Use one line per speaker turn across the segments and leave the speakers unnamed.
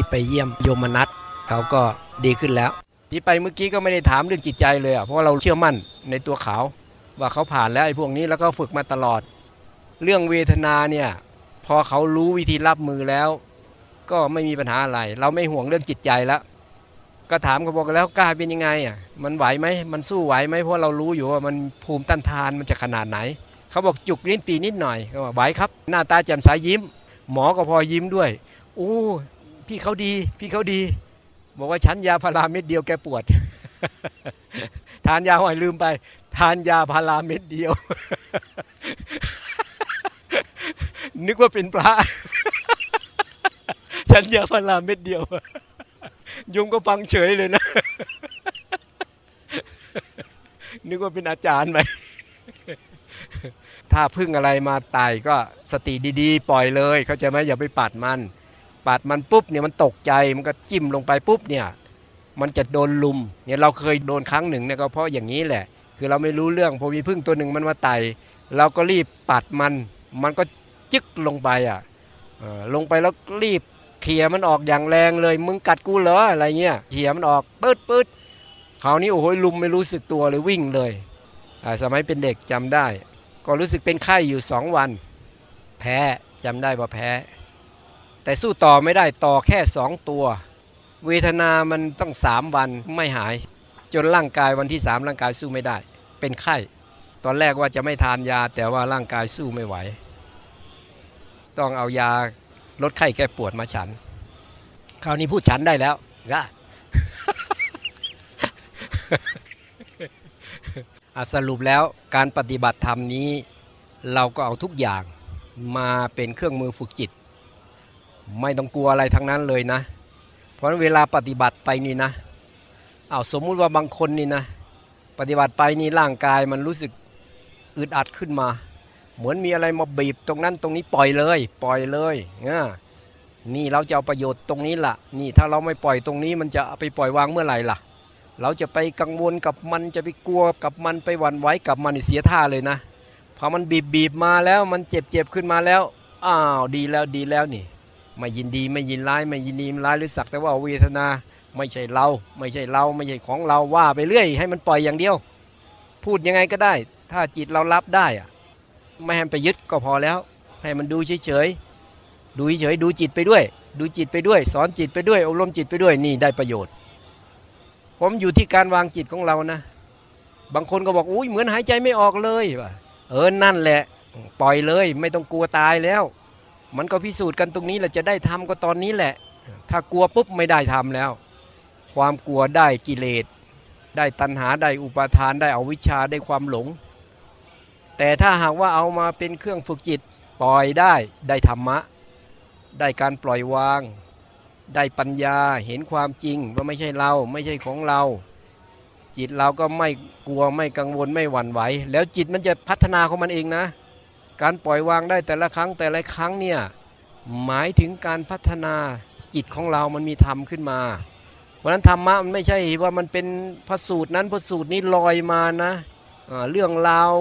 นี้ไปเยี่ยมโยมนัทเขาก็ดีขึ้นแล้ว ที่ไปเมื่อกี้ก็ไม่ได้ถามเรื่องจิตใจเลยอะเพราะเราเชื่อมั่นในตัวเขา ว่าเขาผ่านแล้วไอ้พวกนี้แล้วก็ฝึกมาตลอด เรื่องเวทนาเนี่ยพอเขารู้วิธีรับมือแล้ว ก็ไม่มีปัญหาอะไร เราไม่ห่วงเรื่องจิตใจแล้วก็ถามเขาบอกแล้วกล้าเป็นยังไงอะมันไหวไหมมันสู้ไหวไหมเพราะเรารู้อยู่ว่ามันภูมิต้านทานมันจะขนาดไหน เขาบอกจุกลิ้นปีนิดหน่อยก็บอกไหวครับ หน้าตาแจ่มใสยิ้ม หมอก็พอยิ้มด้วย โอ้ พี่เขาดี พี่เขาดี บอกว่าฉันยาพาราเม็ดเดียวแกปวด ทานยาหอยลืมไป ทานยาพาราเม็ดเดียว นึกว่าเป็นพระ ฉันยาพาราเม็ดเดียวยุงก็ฟังเฉยเลยนะ นึกว่าเป็นอาจารย์ไหมถ้าพึ่งอะไรมาตายก็สติดีๆ ปล่อยเลย เขาใจไหมอย่าไปปัดมัน ปัดมันปุ๊บเนี่ยมันตกใจมันก็จิ้มลงไปปุ๊บเนี่ยมันจะโดนลุมเนี่ยเราเคยโดนครั้งหนึ่งเนี่ยก็เพราะอย่างนี้แหละ คือเราไม่รู้เรื่องพอมีพึ่งตัวหนึ่งมันมาไต่เราก็รีบปัดมัน มันก็จึ๊กลงไปอะลงไปแล้วรีบเขี่ยมันออกอย่างแรงเลย มึงกัดกูเหรออะไรเงี้ยเขี่ยมันออกปื๊ดปื๊ดคราวนี้โอ้โหลุมไม่รู้สึกตัวเลยวิ่งเลยสมัยเป็นเด็กจำได้ ก็รู้สึกเป็นไข้อยู่สองวัน แพ้จำได้ว่าแพ้ แต่สู้ต่อไม่ได้ต่อแค่สองตัว เวทนามันต้องสามวันไม่หาย จนร่างกายวันที่สามร่างกายสู้ไม่ได้ เป็นไข้ ตอนแรกว่าจะไม่ทานยาแต่ว่าร่างกายสู้ไม่ไหว ต้องเอายาลดไข้แก้ปวดมาฉัน คราวนี้พูดฉันได้แล้วนะอะสรุปแล้วการปฏิบัติธรรมนี้ เราก็เอาทุกอย่างมาเป็นเครื่องมือฝึกจิต ไม่ต้องกลัวอะไรทั้งนั้นเลยนะ เพราะเวลาปฏิบัติไปนี่นะเอาสมมุติว่าบางคนนี่นะ ปฏิบัติไปนี่ร่างกายมันรู้สึกอึดอัดขึ้นมา เหมือนมีอะไรมาบีบตรงนั้นตรงนี้ปล่อยเลย ปล่อยเลยอ่านี่เราจะเอาประโยชน์ตรงนี้ล่ะ นี่ถ้าเราไม่ปล่อยตรงนี้มันจะไปปล่อยวางเมื่อไหร่ล่ะ เราจะไปกังวลกับมันจะไปกลัวกับมันไปหวั่นไหวกับมันเสียท่าเลยนะพอมันบีบบีบมาแล้วมันเจ็บเจ็บขึ้นมาแล้วอ้าวดีแล้วดีแล้วนี่ ไม่ยินดีไม่ยินร้ายไม่ยินดีไม่ร้ายหรือสักแต่ว่าเวทนาไม่ใช่เรา ไม่ใช่เราไม่ใช่ของเราว่าไปเรื่อย ให้มันปล่อยอย่างเดียว พูดยังไงก็ได้ ถ้าจิตเรารับได้อะไม่ให้มันไปยึดก็พอแล้ว ให้มันดูเฉยๆดูเฉยๆดูจิตไปด้วย ดูจิตไปด้วย สอนจิตไปด้วยอบรมจิตไปด้วยนี่ได้ประโยชน์ ผมอยู่ที่การวางจิตของเรานะ บางคนก็บอกอุ้ยเหมือนหายใจไม่ออกเลยเออนั่นแหละ ปล่อยเลย ไม่ต้องกลัวตายแล้ว มันก็พิสูจน์กันตรงนี้แหละจะได้ทำก็ตอนนี้แหละ ถ้ากลัวปุ๊บไม่ได้ทำแล้ว ความกลัวได้กิเลส ได้ตัณหาได้อุปาทานได้อวิชชาได้ความหลง แต่ถ้าหากว่าเอามาเป็นเครื่องฝึกจิตปล่อยได้ได้ธรรมะ ได้การปล่อยวาง ได้ปัญญาเห็นความจริงว่าไม่ใช่เราไม่ใช่ของเรา จิตเราก็ไม่กลัวไม่กังวลไม่หวั่นไหว แล้วจิตมันจะพัฒนาของมันเองนะ การปล่อยวางได้แต่ละครั้งแต่ละครั้งเนี่ยหมายถึงการพัฒนาจิตของเรามันมีธรรมขึ้นมา เพราะฉะนั้นธรรมะมันไม่ใช่ว่ามันเป็นพระสูตรนั้นพระสูตรนี้ลอยมานะเรื่องราว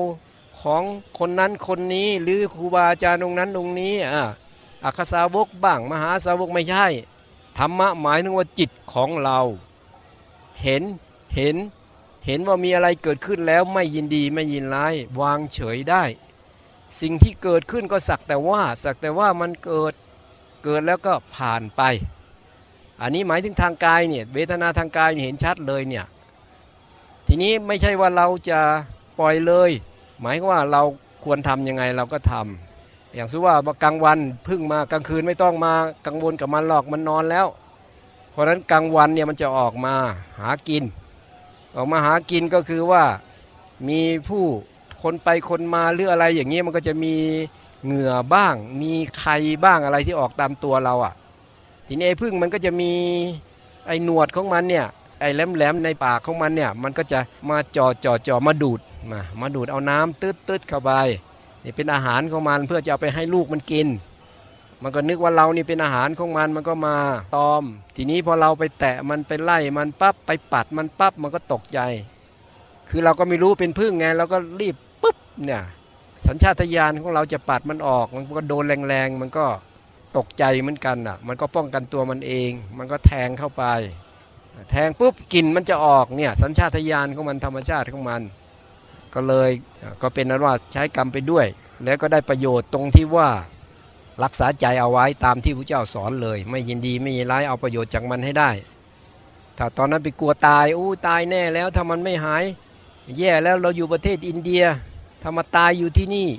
ของคนนั้นคนนี้หรือครูบาอาจารย์องค์นั้นองค์นี้อ่าอัคสาวกบ้างมหาสาวกไม่ใช่ธรรมะหมายถึงว่าจิตของเรา เห็นเห็นเห็นว่ามีอะไรเกิดขึ้นแล้วไม่ยินดีไม่ยินร้ายวางเฉยได้ สิ่งที่เกิดขึ้นก็สักแต่ว่าสักแต่ว่ามันเกิดเกิดแล้วก็ผ่านไป อันนี้หมายถึงทางกายเนี่ยเวทนาทางกายเห็นชัดเลยเนี่ยทีนี้ไม่ใช่ว่าเราจะปล่อยเลย หมายว่าเราควรทำยังไงเราก็ทำอย่างสุว่ากลางวันพึ่งมากลางคืนไม่ต้องมากังวลกับมันหรอกมันนอนแล้ว เพราะฉะนั้นกลางวันเนี่ยมันจะออกมาหากิน ออกมาหากินก็คือว่ามีผู้ คนไปคนมาหรืออะไรอย่างเงี้ยมันก็จะมีเหงื่อบ้าง มีไข่บ้างอะไรที่ออกตามตัวเราอะทีนี้ไอ้พึ่งมันก็จะมีไอ้หนวดของมันเนี่ยไอ้แหลมๆในปากของมันเนี่ยมันก็จะมาจ่อจ่อจ่อมาดูดมามาดูดเอาน้ำตืดตืดเข้าไปนี่เป็นอาหารของมันเพื่อจะเอาไปให้ลูกมันกิน มันก็นึกว่าเรานี่เป็นอาหารของมันมันก็มาตอม ทีนี้พอเราไปแตะมันไปไล่มันปั๊บไปปัดมันปั๊บมันก็ตกใจ คือเราก็ไม่รู้เป็นพึ่งไงเราก็รีบ ปุ๊บเนี่ยสัญชาตญาณของเราจะปัดมันออก มันก็โดนแรงๆ มันก็ตกใจเหมือนกันอะ มันก็ป้องกันตัวมันเอง มันก็แทงเข้าไป แทงปุ๊บกลิ่นมันจะออกเนี่ยสัญชาตญาณของมันธรรมชาติของมัน ก็เลยก็เป็นนั้นว่าใช้กรรมไปด้วย แล้วก็ได้ประโยชน์ตรงที่ว่ารักษาใจเอาไว้ตามที่พระเจ้าสอนเลย ไม่ยินดีไม่ยินร้ายเอาประโยชน์จากมันให้ได้ ถ้าตอนนั้นไปกลัวตายอู้ตายแน่แล้วถ้ามันไม่หาย แย่แล้วเราอยู่ประเทศอินเดีย ถ้ามาตายอยู่ที่นี่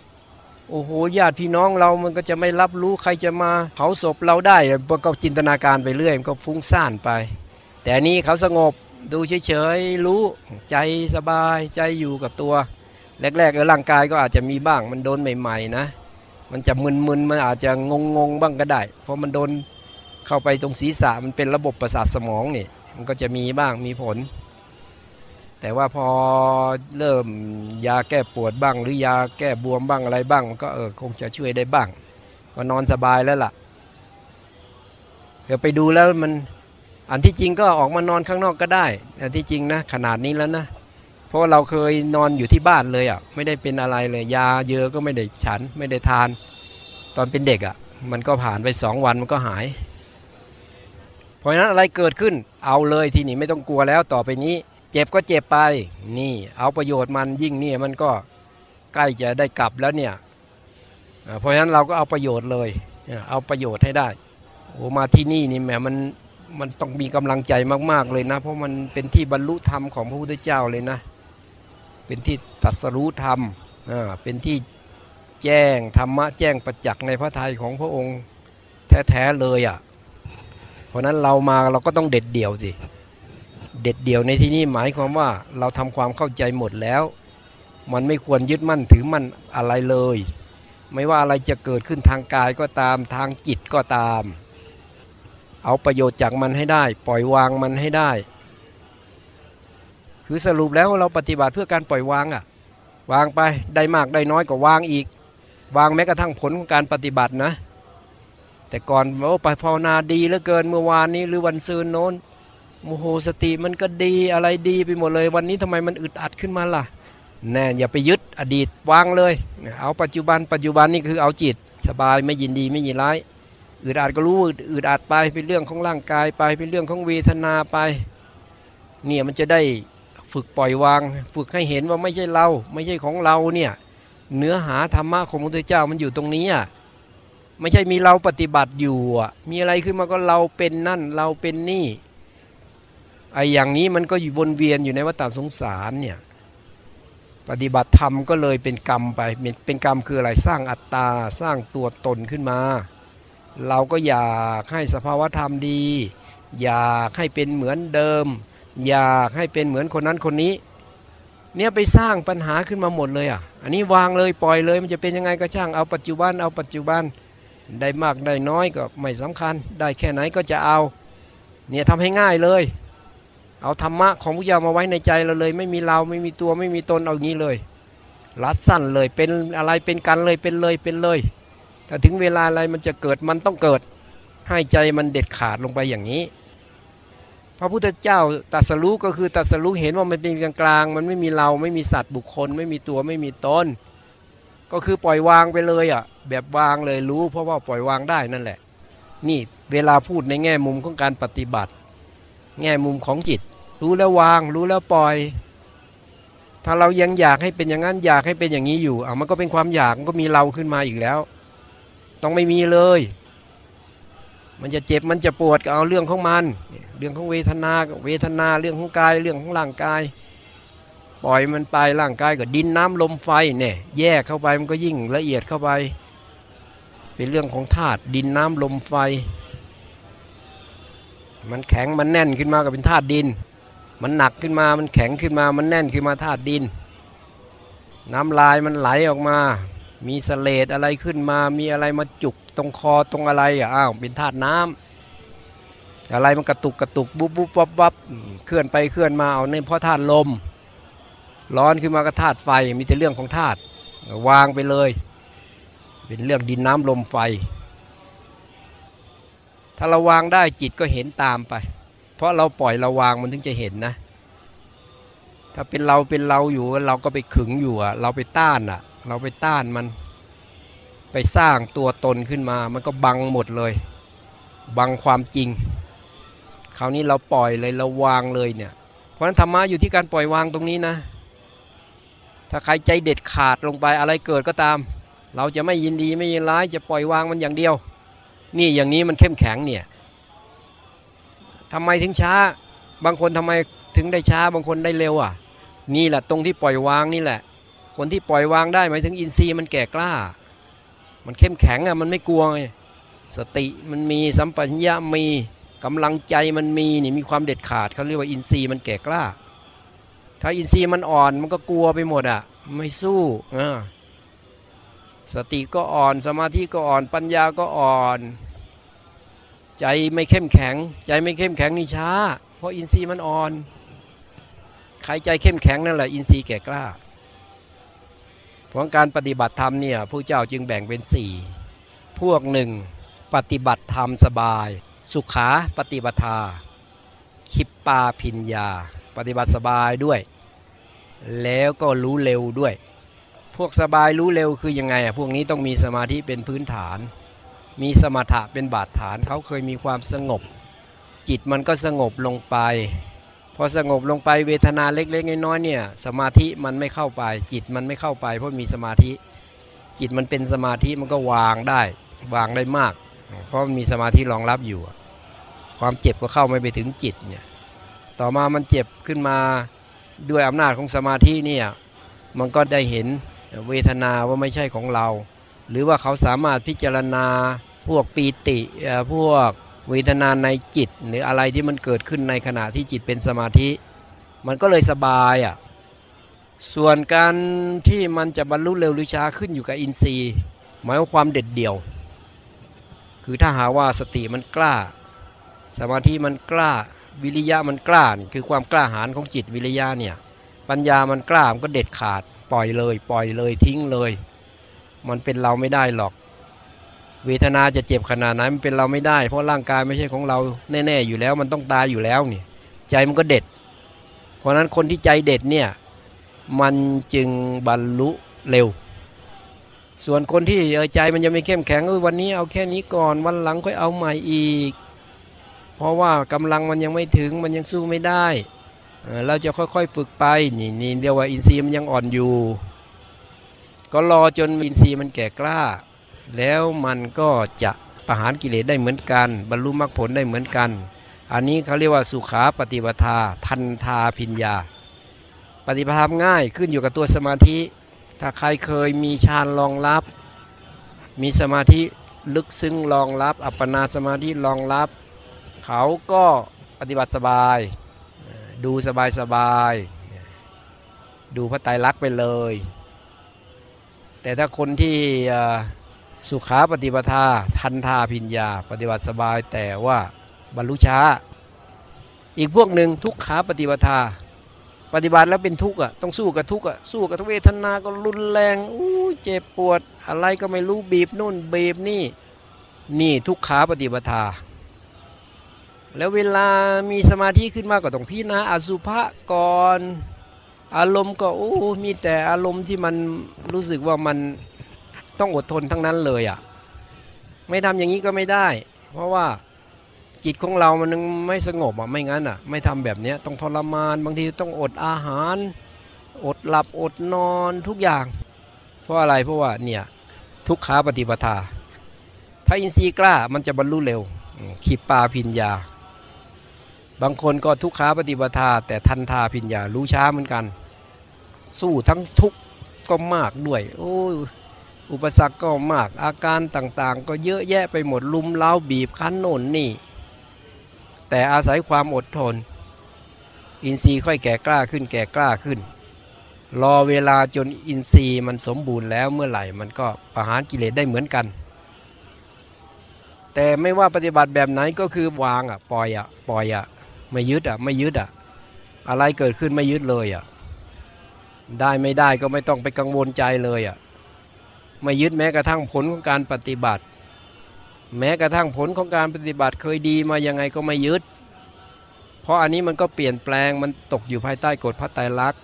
โอ้โหญาติพี่น้องเรามันก็จะไม่รับรู้ใครจะมาเผาศพเราได้มันก็จินตนาการไปเรื่อยมันก็ฟุ้งซ่านไป แต่นนี้เขาสงบดูเฉยๆรู้ใจสบายใจอยู่กับตัว แรกๆเออร่างกายก็อาจจะมีบ้างมันโดนใหม่ ๆ นะ มันจะมึนๆมันอาจจะงงๆบ้างก็ได้ เพราะมันโดนเข้าไปตรงศีรษะมันเป็นระบบประสาทสมองนี่มันก็จะมีบ้างมีผล แต่ว่าพอเริ่มยาแก้ปวดบ้าง หรือยาแก้บวมบ้างอะไรบ้างมันก็เออคงจะช่วยได้บ้าง ก็นอนสบายแล้วล่ะเดี๋ยวไปดูแล้วมันอันที่จริงก็ออกมานอนข้างนอกก็ได้ อันที่จริงนะขนาดนี้แล้วนะเพราะเราเคยนอนอยู่ที่บ้านเลยอะไม่ได้เป็นอะไรเลยยาเยอะก็ไม่ได้ฉันไม่ได้ทาน ตอนเป็นเด็กอะมันก็ผ่านไปสองวันมันก็หาย เพราะฉะนั้นอะไรเกิดขึ้นเอาเลยทีนี้ไม่ต้องกลัวแล้วต่อไปนี้ เจ็บก็เจ็บไปนี่ เอาประโยชน์มันยิ่งนี่มันก็ใกล้จะได้กลับแล้วเนี่ยเพราะฉะนั้นเราก็เอาประโยชน์เลย เอาประโยชน์ให้ได้โอ้มาที่นี่นี่แหมมันมันต้องมีกำลังใจมาก ๆเลยนะ เพราะมันเป็นที่บรรลุธรรมของพระพุทธเจ้าเลยนะ เป็นที่ตรัสรู้ธรรมเป็นที่แจ้งธรรมะแจ้งประจักษ์ในพระทัยของพระองค์แท้ๆเลยอะ เพราะนั้นเรามาเราก็ต้องเด็ดเดี่ยวสิ เด็ดเดี่ยวในที่นี้หมายความว่าเราทำความเข้าใจหมดแล้ว มันไม่ควรยึดมั่นถือมั่นอะไรเลย ไม่ว่าอะไรจะเกิดขึ้นทางกายก็ตามทางจิตก็ตาม เอาประโยชน์จากมันให้ได้ ปล่อยวางมันให้ได้ คือสรุปแล้วเราปฏิบัติเพื่อการปล่อยวางอะ่ะวางไปได้มากได้น้อยก็วางอีก วางแม้กระทั่งผลของการปฏิบัตินะ แต่ก่อนโอ้ไปภาวนาดีเหลือเกินเมื่อวานนี้หรือวันซืนโน้น โมโหสติมันก็ดีอะไรดีไปหมดเลย วันนี้ทำไมมันอึดอัดขึ้นมาล่ะแน่อย่าไปยึดอดีตวางเลย เอาปัจจุบันปัจจุบันนี่คือเอาจิต สบายไม่ยินดีไม่ยินร้ายอึดอัดก็รู้อึดอัดไปเป็นเรื่องของร่างกายไปเป็นเรื่องของเวทนาไปเนี่ยมันจะได้ฝึกปล่อยวาง ฝึกให้เห็นว่าไม่ใช่เรา ไม่ใช่ของเราเนี่ยเนื้อหาธรรมะของพระพุทธเจ้ามันอยู่ตรงนี้อะไม่ใช่มีเราปฏิบัติอยู่อะมีอะไรขึ้นมาก็เราเป็นนั่นเราเป็นนี่ ไอ้อย่างนี้มันก็อยู่วนเวียนอยู่ในวัฏสงสารเนี่ยปฏิบัติธรรมก็เลยเป็นกรรมไปเป็นกรรมคืออะไรสร้างอัตตาสร้างตัวตนขึ้นมา เราก็อยากให้สภาวธรรมดี อยากให้เป็นเหมือนเดิม อยากให้เป็นเหมือนคนนั้นคนนี้ เนี่ยไปสร้างปัญหาขึ้นมาหมดเลยอะอันนี้วางเลยปล่อยเลยมันจะเป็นยังไงก็ช่างเอาปัจจุบันเอาปัจจุบันได้มากได้น้อยก็ไม่สำคัญ ได้แค่ไหนก็จะเอาเนี่ยทำให้ง่ายเลย เอาธรรมะของพระเจ้ามาไว้ในใจเราเลย ไม่มีเราไม่มีตัวไม่มีตนเอางี้เลยรัดสั้นเลยเป็นอะไรเป็นกันเลยเป็นเลยเป็นเลยถ้าถึงเวลาอะไรมันจะเกิดมันต้องเกิด ให้ใจมันเด็ดขาดลงไปอย่างนี้ พระพุทธเจ้าตรัสรู้ก็คือตรัสรู้เห็นว่ามันเป็นกลางกลางมันไม่มีเราไม่มีสัตว์บุคคล ไม่มีตัวไม่มีตนก็คือปล่อยวางไปเลยอะแบบวางเลยรู้ เพราะว่าปล่อยวางได้นั่นแหละ นี่เวลาพูดในแง่มุมของการปฏิบัติ แง่มุมของจิต รู้แล้ววาง รู้แล้วปล่อย ถ้าเรายังอยากให้เป็นอย่างนั้นอยากให้เป็นอย่างนี้อยู่อะมันก็เป็นความอยากมันก็มีเราขึ้นมาอีกแล้ว ต้องไม่มีเลย มันจะเจ็บมันจะปวดก็เอาเรื่องของมัน เรื่องของเวทนาเวทนาเรื่องของกายเรื่องของร่างกาย ปล่อยมันไปร่างกายก็ดินน้ำลมไฟเนี่ยแยกเข้าไปมันก็ยิ่งละเอียดเข้าไป เป็นเรื่องของธาตุดินน้ำลมไฟมันแข็งมันแน่นขึ้นมาก็เป็นธาตุดิน มันหนักขึ้นมา มันแข็งขึ้นมา มันแน่นขึ้นมาธาตุดิน น้ำลายมันไหลออกมา มีสเลดอะไรขึ้นมา มีอะไรมาจุกตรงคอตรงอะไรอะอ้าวเป็นธาตุน้ำอะไรมันกระตุกกระตุกบุบบุบวับวับเคลื่อนไปเคลื่อนมาเอาในเพราะธาตุลม ร้อนขึ้นมาก็ธาตุไฟมีแต่เรื่องของธาตุวางไปเลย เป็นเรื่องดินน้ำลมไฟ ถ้าเราวางได้จิตก็เห็นตามไป เพราะเราปล่อยเราวางมันถึงจะเห็นนะ ถ้าเป็นเราเป็นเราอยู่เราก็ไปขึงอยู่อะเราไปต้านอะเราไปต้านมัน ไปสร้างตัวตนขึ้นมา มันก็บังหมดเลย บังความจริง คราวนี้เราปล่อยเลยเราวางเลยเนี่ย เพราะฉะนั้นธรรมะอยู่ที่การปล่อยวางตรงนี้นะ ถ้าใครใจเด็ดขาดลงไปอะไรเกิดก็ตาม เราจะไม่ยินดีไม่ยินร้ายจะปล่อยวางมันอย่างเดียว นี่อย่างนี้มันเข้มแข็งเนี่ย ทำไมถึงช้า บางคนทำไมถึงได้ช้า บางคนได้เร็วอะ นี่แหละตรงที่ปล่อยวางนี่แหละ คนที่ปล่อยวางได้หมายถึงอินทรีย์มันแก่กล้า มันเข้มแข็งอะมันไม่กลัวไงสติมันมีสัมปชัญญะมีกำลังใจมันมีนี่มีความเด็ดขาดเขาเรียกว่าอินทรีย์มันแก่กล้า ถ้าอินทรีย์มันอ่อนมันก็กลัวไปหมดอะ ไม่สู้อ่าสติก็อ่อนสมาธิก็อ่อนปัญญาก็อ่อน ใจไม่เข้มแข็ง ใจไม่เข้มแข็งนี่ช้า เพราะอินทรีย์มันอ่อนใครใจเข้มแข็งนั่นแหละอินทรีย์แก่กล้าเพราะการปฏิบัติธรรมเนี่ยผู้เจ้าจึงแบ่งเป็นสี่พวกหนึ่งปฏิบัติธรรมสบาย สุขาปฏิบัติาคิปปาพิญญา ปฏิบัติสบายด้วย แล้วก็รู้เร็วด้วย พวกสบายรู้เร็วคือยังไงอะพวกนี้ต้องมีสมาธิเป็นพื้นฐาน มีสมถะเป็นบาดฐานเขาเคยมีความสงบ จิตมันก็สงบลงไป พอสงบลงไปเวทนาเล็กๆน้อยๆเนี่ยสมาธิมันไม่เข้าไป จิตมันไม่เข้าไป เพราะมีสมาธิ จิตมันเป็นสมาธิมันก็วางได้ วางได้มาก เพราะมันมีสมาธิรองรับอยู่ ความเจ็บก็เข้าไม่ไปถึงจิตเนี่ยต่อมามันเจ็บขึ้นมาด้วยอำนาจของสมาธิเนี่ยมันก็ได้เห็นเวทนาว่าไม่ใช่ของเรา หรือว่าเขาสามารถพิจารณา พวกปีติพวกเวทนาในจิต หรืออะไรที่มันเกิดขึ้นในขณะที่จิตเป็นสมาธิ มันก็เลยสบายอะส่วนการที่มันจะบรรลุเร็วหรือช้าขึ้นอยู่กับอินทรีย์ หมายว่าความเด็ดเดี่ยว คือถ้าหาว่าสติมันกล้า สมาธิมันกล้าวิริยะมันกล้าคือความกล้าหาญของจิตวิริยะเนี่ยปัญญามันกล้ามันก็เด็ดขาดปล่อยเลย ปล่อยเลยทิ้งเลย มันเป็นเราไม่ได้หรอก เวทนาจะเจ็บขนาดไหนมันเป็นเราไม่ได้ เพราะร่างกายไม่ใช่ของเราแน่ ๆ อยู่แล้ว มันต้องตายอยู่แล้วนี่ใจมันก็เด็ด เพราะนั้นคนที่ใจเด็ดเนี่ยมันจึงบรรลุเร็ว ส่วนคนที่ใจมันยังไม่เข้มแข็งวันนี้เอาแค่นี้ก่อนวันหลังค่อยเอาใหม่อีก เพราะว่ากำลังมันยังไม่ถึงมันยังสู้ไม่ได้เราจะค่อยๆฝึกไปนี่นี่เรียกว่าอินทรีย์มันยังอ่อนอยู่ ก็รอจนอินทรีย์มันแก่กล้า แล้วมันก็จะประหารกิเลสได้เหมือนกัน บรรลุมรรคผลได้เหมือนกัน อันนี้เขาเรียกว่าสุขาปฏิปทา ทันทาพิญญา ปฏิบัติธรรมง่ายขึ้นอยู่กับตัวสมาธิ ถ้าใครเคยมีฌานรองรับ มีสมาธิลึกซึ้งรองรับ อัปปนาสมาธิรองรับ เขาก็ปฏิบัติสบาย ดูสบายสบายดูพระไตรลักษณ์ไปเลย แต่ถ้าคนที่ สุขาปฏิปทา ทันทาพิญญา ปฏิบัติสบายแต่ว่าบรรลุช้า อีกพวกหนึ่งทุกขาปฏิปทา ปฏิบัติแล้วเป็นทุกข์อะต้องสู้กับทุกข์อะสู้กับเวทนาก็รุนแรงอู้เจ็บปวด อะไรก็ไม่รู้บีบนู่นบีบนี่นี่ทุกขาปฏิปทา แล้วเวลามีสมาธิขึ้นมาก็ต้องพิจารณาอสุภะก่อนอารมณ์ก็โอ้มีแต่อารมณ์ที่มันรู้สึกว่ามัน ต้องอดทนทั้งนั้นเลยอะ ไม่ทำอย่างนี้ก็ไม่ได้ เพราะว่าจิตของเรามันไม่สงบอะไม่งั้นอะ ไม่ทำแบบนี้ต้องทรมาน บางทีต้องอดอาหาร อดหลับอดนอนทุกอย่าง เพราะอะไรเพราะว่าเนี่ยทุกขาปฏิปทา ถ้าอินทรีย์กล้ามันจะบรรลุเร็วขีปาพิญญา บางคนก็ทุกขาปฏิปทา แต่ทันทาพิญญารู้ช้าเหมือนกัน สู้ทั้งทุกข์ก็มากด้วย โอ้ อุปสรรคก็มากอาการต่างๆ ก็เยอะแยะไปหมดลุมเล้าบีบคั้นโน่นนี่ แต่อาศัยความอดทน อินทรีย์ค่อยแก่กล้าขึ้นแก่กล้าขึ้น รอเวลาจนอินทรีย์มันสมบูรณ์แล้วเมื่อไหร่มันก็ประหารกิเลสได้เหมือนกัน แต่ไม่ว่าปฏิบัติแบบไหนก็คือวางอะปล่อยอะปล่อยอะไม่ยึดอะไม่ยึดอะอะไรเกิดขึ้นไม่ยึดเลยอะได้ไม่ได้ก็ไม่ต้องไปกังวลใจเลยอะ ไม่ยึดแม้กระทั่งผลของการปฏิบัติ แม้กระทั่งผลของการปฏิบัติเคยดีมายังไงก็ไม่ยึด เพราะอันนี้มันก็เปลี่ยนแปลงมันตกอยู่ภายใต้กฎพระไตรลักษณ์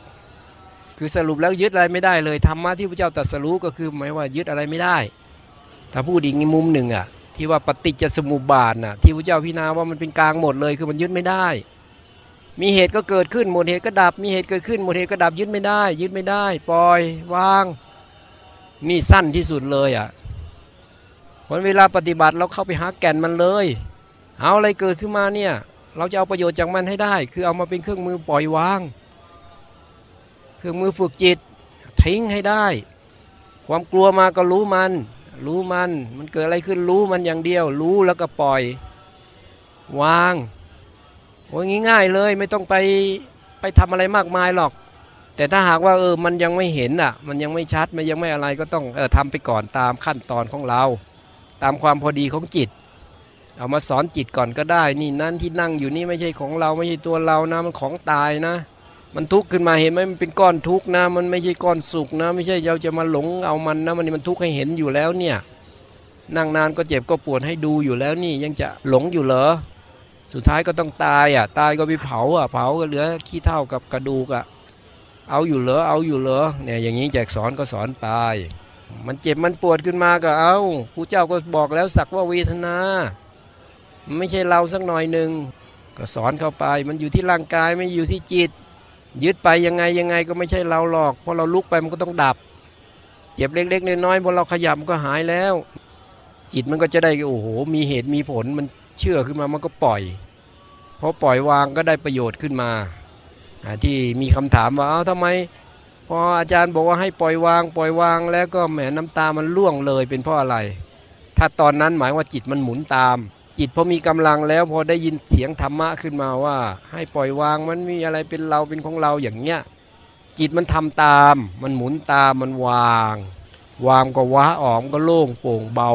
คือสรุปแล้วยึดอะไรไม่ได้เลยธรรมะที่พระเจ้าตรัสรู้ก็คือหมายว่ายึดอะไรไม่ได้ ถ้าพูดอีกมุมหนึ่งอะที่ว่าปฏิจจสมุปบาทน่ะที่พระเจ้าพิจารณาว่ามันเป็นกลางหมดเลยคือมันยึดไม่ได้ มีเหตุก็เกิดขึ้นหมดเหตุก็ดับ มีเหตุเกิดขึ้นหมดเหตุก็ดับยึดไม่ได้ ยึดไม่ได้ ปล่อยวาง นี่สั้นที่สุดเลยอะวันเวลาปฏิบัติเราเข้าไปหาแก่นมันเลย เอาอะไรเกิดขึ้นมาเนี่ย เราจะเอาประโยชน์จากมันให้ได้ คือเอามาเป็นเครื่องมือปล่อยวาง เครื่องมือฝึกจิต ทิ้งให้ได้ ความกลัวมาก็รู้มัน รู้มัน มันเกิดอะไรขึ้นรู้มันอย่างเดียว รู้แล้วก็ปล่อย วางโอ้ยง่ายๆเลยไม่ต้องไปไปทำอะไรมากมายหรอก แต่ถ้าหากว่าเออมันยังไม่เห็นอะ มันยังไม่ชัดมันยังไม่อะไรก็ต้องเออทำไปก่อนตามขั้นตอนของเรา ตามความพอดีของจิต เอามาสอนจิตก่อนก็ได้ นี่นั่นที่นั่งอยู่นี่ไม่ใช่ของเราไม่ใช่ตัวเรานะมันของตายนะ มันทุกข์ขึ้นมาเห็นไหมมันเป็นก้อนทุกข์นะ มันไม่ใช่ก้อนสุขนะ ไม่ใช่เราจะมาหลงเอามันนะมันมันทุกข์ให้เห็นอยู่แล้วเนี่ยนั่งนานก็เจ็บก็ปวดให้ดูอยู่แล้วนี่ยังจะหลงอยู่เหรอสุดท้ายก็ต้องตายอะตายก็ไปเผาอะเผาก็เหลือขี้เท่ากับกระดูกอะ เอาอยู่เหรอเอาอยู่เหรอเนี่ยอย่างนี้แจกสอนก็สอนไปมันเจ็บมันปวดขึ้นมาก็เอาผู้เจ้าก็บอกแล้วสักว่าเวทนา ไม่ใช่เราสักหน่อยหนึ่งก็สอนเข้าไป มันอยู่ที่ร่างกายไม่อยู่ที่จิต ยึดไปยังไงยังไงก็ไม่ใช่เราหรอกเพราะเราลุกไปมันก็ต้องดับ เจ็บเล็กๆน้อยๆพอเราขยับมันก็หายแล้ว จิตมันก็จะได้โอ้โหมีเหตุมีผลมันเชื่อขึ้นมามันก็ปล่อยพอปล่อยวางก็ได้ประโยชน์ขึ้นมา ที่มีคำถามว่าเอ้าทำไมพออาจารย์บอกว่าให้ปล่อยวาง ปล่อยวางแล้วก็แหมน้ำตามันล่วงเลยเป็นเพราะอะไร ถ้าตอนนั้นหมายว่าจิตมันหมุนตาม จิตพอมีกำลังแล้วพอได้ยินเสียงธรรมะขึ้นมาว่า ให้ปล่อยวางมันมีอะไรเป็นเราเป็นของเราอย่างเงี้ยจิตมันทำตาม มันหมุนตามมันวาง วางก็ว้าออกก็โล่งโปร่งเบา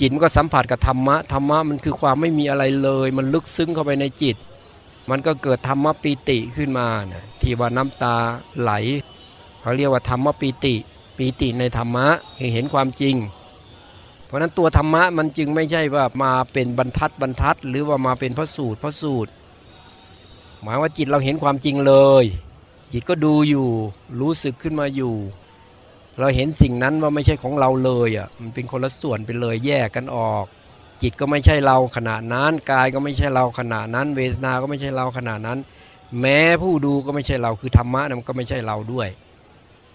จิตมันก็สัมผัสกับธรรมะธรรมะมันคือความไม่มีอะไรเลย มันลึกซึ้งเข้าไปในจิต มันก็เกิดธรรมะปีติขึ้นมานะที่ว่าน้ำตาไหล เขาเรียกว่าธรรมะปีติปีติในธรรมะเห็นความจริง เพราะนั้นตัวธรรมะมันจึงไม่ใช่ว่ามาเป็นบรรทัดบรรทัด หรือว่ามาเป็นพระสูตรพระสูตร หมายว่าจิตเราเห็นความจริงเลย จิตก็ดูอยู่รู้สึกขึ้นมาอยู่ เราเห็นสิ่งนั้นว่าไม่ใช่ของเราเลยอะมันเป็นคนละส่วนไปเลยแยกกันออก จิตก็ไม่ใช่เราขณะนั้น กายก็ไม่ใช่เราขณะนั้น เวทนา ก็ไม่ใช่เราขณะนั้น แม้ผู้ดูก็ไม่ใช่เราคือธรรมะมันก็ไม่ใช่เราด้วย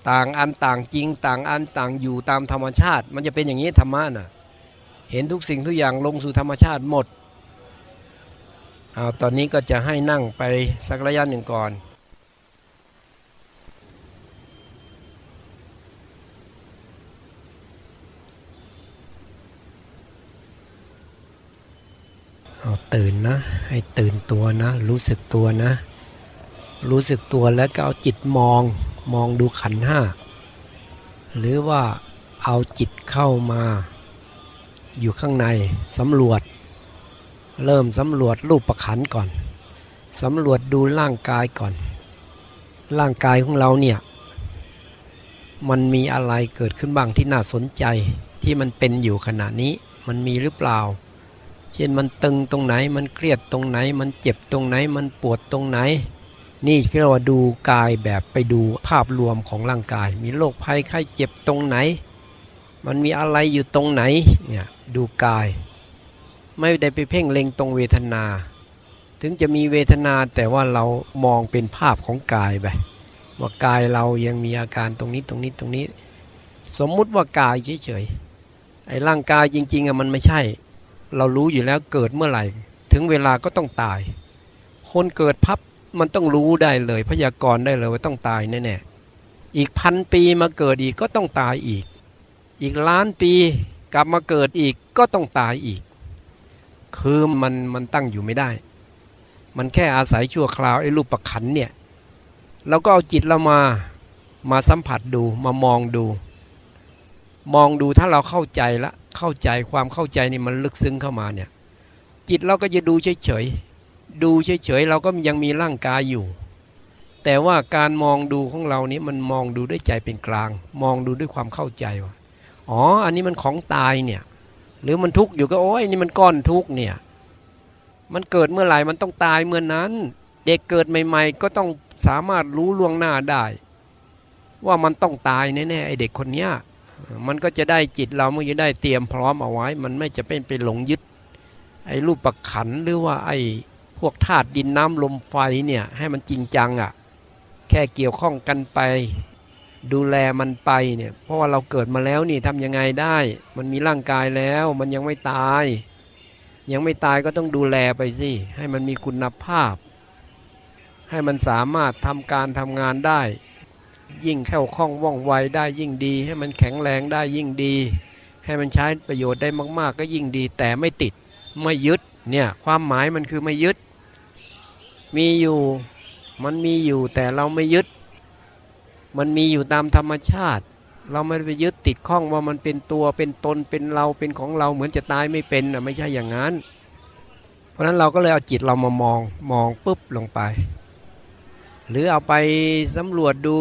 ต่างอันต่างจริง ต่างอันต่างอยู่ตามธรรมชาติ มันจะเป็นอย่างนี้ธรรมะน่ะเห็นทุกสิ่งทุกอย่างลงสู่ธรรมชาติหมดเอาตอนนี้ก็จะให้นั่งไปสักระยะหนึ่งก่อน เอาตื่นนะ ให้ตื่นตัวนะ รู้สึกตัวนะ รู้สึกตัวแล้วก็เอาจิตมองมองดูขันห้าหรือว่าเอาจิตเข้ามา อยู่ข้างในสำรวจ เริ่มสำรวจรูปประขันก่อนสำรวจดูร่างกายก่อน ร่างกายของเราเนี่ย มันมีอะไรเกิดขึ้นบ้างที่น่าสนใจที่มันเป็นอยู่ขณะนี้มันมีหรือเปล่า เช่นมันตึงตรงไหน มันเครียดตรงไหน มันเจ็บตรงไหน มันปวดตรงไหน นี่คือเราดูกายแบบไปดูภาพรวมของร่างกาย มีโรคภัยไข้เจ็บตรงไหน มันมีอะไรอยู่ตรงไหนเนี่ยดูกาย ไม่ได้ไปเพ่งเล็งตรงเวทนา ถึงจะมีเวทนาแต่ว่าเรามองเป็นภาพของกายไปว่ากายเรายังมีอาการตรงนี้ตรงนี้ตรงนี้ สมมุติว่ากายเฉยๆไอ้ร่างกายจริงๆอะมันไม่ใช่ เรารู้อยู่แล้วเกิดเมื่อไหร่ ถึงเวลาก็ต้องตาย คนเกิดพับมันต้องรู้ได้เลย พยากรณ์ได้เลยว่าต้องตายแน่ๆอีกพันปีมาเกิดอีกก็ต้องตายอีก อีกล้านปีกลับมาเกิดอีกก็ต้องตายอีก คือมันมันตั้งอยู่ไม่ได้ มันแค่อาศัยชั่วคราวไอ้รูปประขันเนี่ยเราก็เอาจิตเรามามาสัมผัสดูมามองดู มองดูถ้าเราเข้าใจล้ว เข้าใจความเข้าใจนี่มันลึกซึ้งเข้ามาเนี่ยจิตเราก็จะดูเฉยๆดูเฉยๆเราก็ยังมีร่างกายอยู่ แต่ว่าการมองดูของเรานี้มันมองดูด้วยใจเป็นกลาง มองดูด้วยความเข้าใจว่าอ๋ออันนี้มันของตายเนี่ยหรือมันทุกข์อยู่ก็โอ้ยนี่มันก้อนทุกข์เนี่ยมันเกิดเมื่อไหร่มันต้องตายเมื่อนนั้น เด็กเกิดใหม่ ๆ ก็ต้องสามารถรู้ล่วงหน้าได้ ว่ามันต้องตายแน่ๆไอเด็กคนเนี้ย มันก็จะได้จิตเรามันจะได้เตรียมพร้อมเอาไว้ มันไม่จะเป็นไปหลงยึด ไอ้รูปประขันหรือว่าไอ้พวกธาตุดินน้ำลมไฟเนี่ยให้มันจริงจังอะ่ะแค่เกี่ยวข้องกันไป ดูแลมันไปเนี่ยเพราะว่าเราเกิดมาแล้วนี่ทำยังไงได้ มันมีร่างกายแล้วมันยังไม่ตาย ยังไม่ตายก็ต้องดูแลไปสิให้มันมีคุณภาพ ให้มันสามารถทำการทำงานได้ ยิ่งแค่วคล่องว่องไวได้ยิ่งดี ให้มันแข็งแรงได้ยิ่งดี ให้มันใช้ประโยชน์ได้มากๆ ก็ยิ่งดี แต่ไม่ติดไม่ยึดเนี่ยความหมายมันคือไม่ยึด มีอยู่มันมีอยู่แต่เราไม่ยึด มันมีอยู่ตามธรรมชาติ เราไม่ไปยึดติดข้องว่ามันเป็นตัวเป็นตนเป็นเราเป็นของเราเหมือนจะตายไม่เป็นนะไม่ใช่อย่างนั้น เพราะนั้นเราก็เลยเอาจิตเรามามองมองปุ๊บลงไป หรือเอาไปสำรวจดู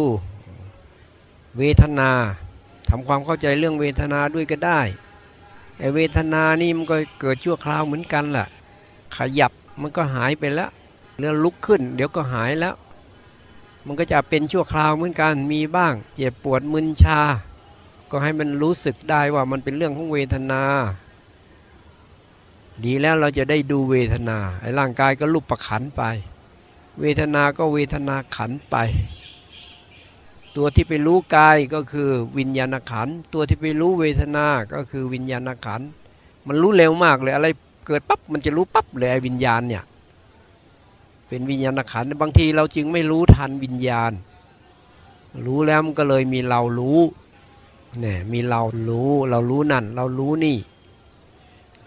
เวทนาทำความเข้าใจเรื่องเวทนาด้วยก็ได้ไอเวทนานี่มันก็เกิดชั่วคราวเหมือนกันแหละขยับมันก็หายไปแล้วเรื่องลุกขึ้น เดี๋ยวก็หายแล้ว มันก็จะเป็นชั่วคราวเหมือนกันมีบ้าง เจ็บปวดมึนชา ก็ให้มันรู้สึกได้ว่ามันเป็นเรื่องของเวทนา ดีแล้วเราจะได้ดูเวทนาไอ้ร่างกายก็ลุกประขันไป เวทนาก็เวทนาขันไป ตัวที่ไปรู้กายก็คือวิญญาณขันตัวที่ไปรู้เวทนาก็คือวิญญาณขันมันรู้เร็วมากเลยอะไรเกิดปั๊บมันจะรู้ปั๊บเลยวิญญาณเนี่ยเป็นวิญญาณขันบางทีเราจึงไม่รู้ทันวิญญาณ รู้แล้วมันก็เลยมีเรารู้เนี่ยมีเรารู้เรารู้นั่น เรารู้นี่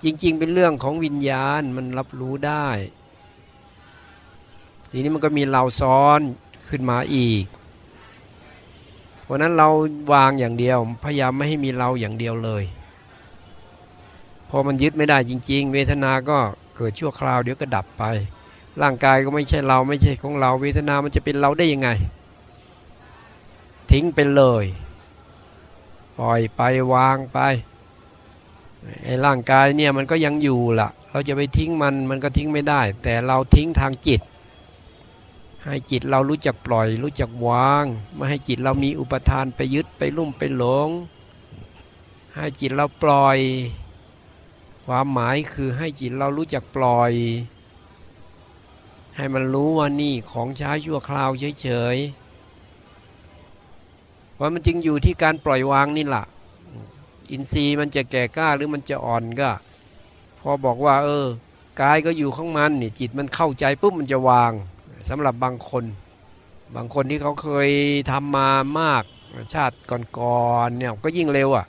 จริง ๆ เป็นเรื่องของวิญญาณมันรับรู้ได้ ทีนี้มันก็มีเราซ้อนขึ้นมาอีก เพราะนั้นเราวางอย่างเดียว พยายามไม่ให้มีเราอย่างเดียวเลย พอมันยึดไม่ได้จริง ๆ เวทนาก็เกิดชั่วคราวเดี๋ยวก็ดับไป ร่างกายก็ไม่ใช่เราไม่ใช่ของเรา เวทนามันจะเป็นเราได้ยังไง ทิ้งไปเลย ปล่อยไปวางไปไอ้ร่างกายเนี่ยมันก็ยังอยู่ล่ะ เราจะไปทิ้งมันมันก็ทิ้งไม่ได้ แต่เราทิ้งทางจิต ให้จิตเรารู้จักปล่อย รู้จักวาง ไม่ให้จิตเรามีอุปทานไปยึดไปลุ่มไปหลง ให้จิตเราปล่อย ความหมายคือให้จิตเรารู้จักปล่อย ให้มันรู้ว่านี่ของช้าชั่วคราวเฉยๆเพราะมันจึงอยู่ที่การปล่อยวางนี่แหละอินทรีย์มันจะแก่กล้าหรือมันจะอ่อนก็พอบอกว่า เออกายก็อยู่ของมันนี่จิตมันเข้าใจปุ๊บมันจะวาง สำหรับบางคน บางคนที่เขาเคยทำมามากชาติก่อนๆเนี่ยก็ยิ่งเร็วอะ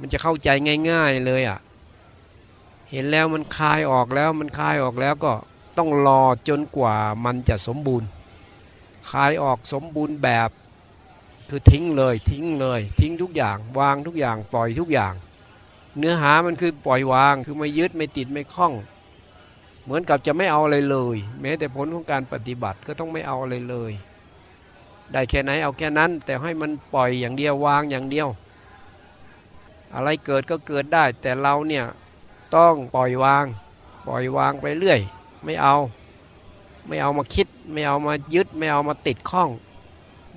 มันจะเข้าใจง่าย ๆเลยอะ เห็นแล้วมันคลายออกแล้วมันคลายออกแล้วก็ต้องรอจนกว่ามันจะสมบูรณ์คลายออกสมบูรณ์แบบคือทิ้งเลยทิ้งเลยทิ้งทุกอย่างวางทุกอย่างปล่อยทุกอย่าง เนื้อหามันคือปล่อยวางคือไม่ยึดไม่ติดไม่คล้อง เหมือนกับจะไม่เอาอะไรเลย แม้แต่ผลของการปฏิบัติก็ต้องไม่เอาอะไรเลย ได้แค่ไหนเอาแค่นั้น แต่ให้มันปล่อยอย่างเดียววางอย่างเดียว อะไรเกิดก็เกิดได้ แต่เราเนี่ยต้องปล่อยวาง ปล่อยวางไปเรื่อย ไม่เอา ไม่เอามาคิด ไม่เอามายึด ไม่เอามาติดข้อง